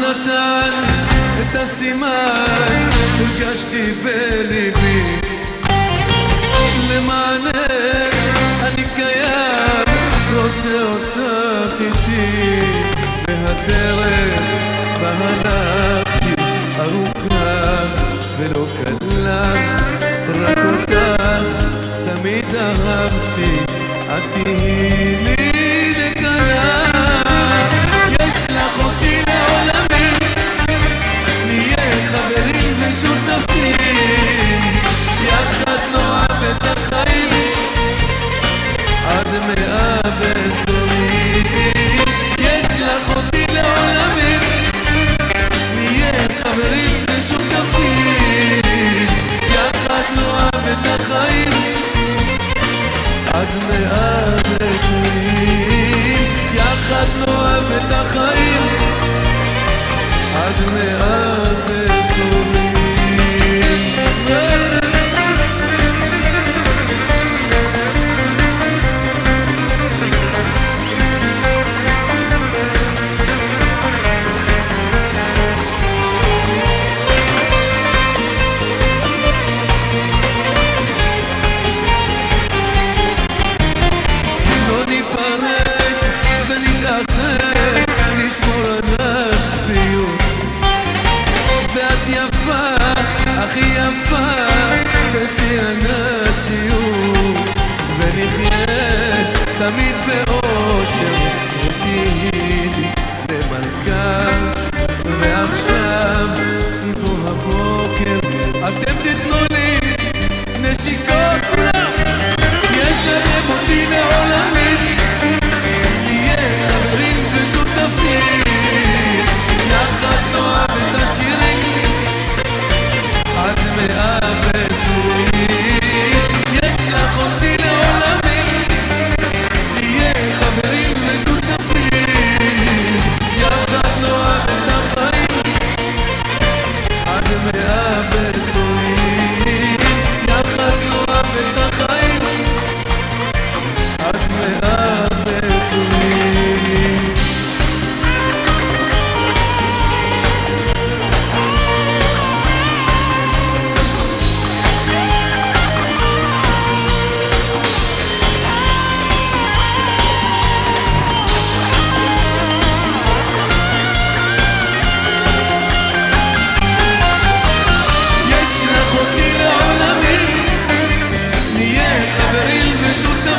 נתן את הסימן, הרגשתי בליבי. למענך אני קיים, רוצה אותך איתי. והדרך בה הלכתי ארוכה ולא קלה. רק אותך תמיד אהבתי את תהיי לי resulta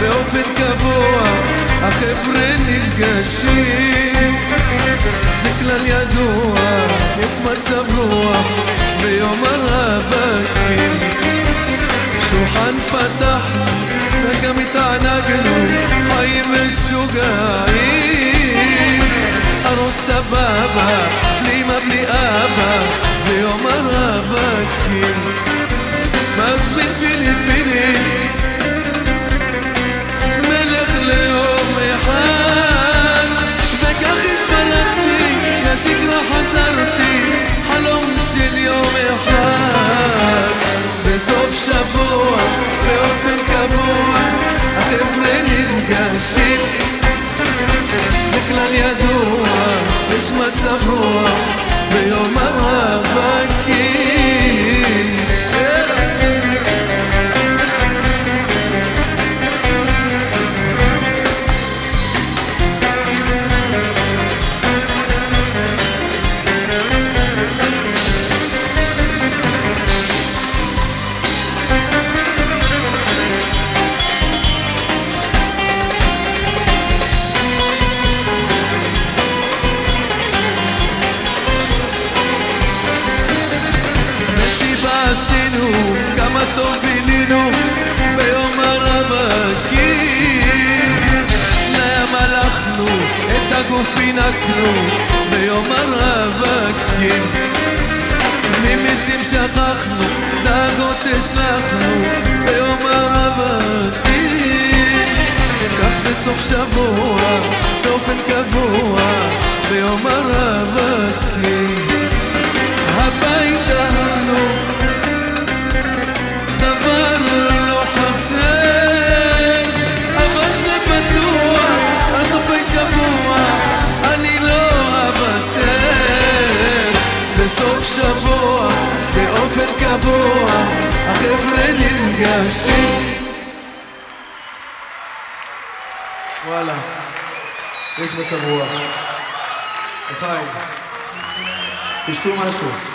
באופן גבוה, החבר'ה נפגשים. זה כלל ידוע, יש מצב רוח ביום הרווקים. שולחן פתח וגם התענגנו, חיים משוגעים. ארוס סבבה יש מצב רוח פינקנו ביום הרווקים. ממיסים שכחנו, דאגות השלכנו ביום הרווקים. כך בסוף שבוע, באופן קבוע ביום הרווקים החבר'ה נפגשים וואלה יש מצב רוח לחיים תשתו משהו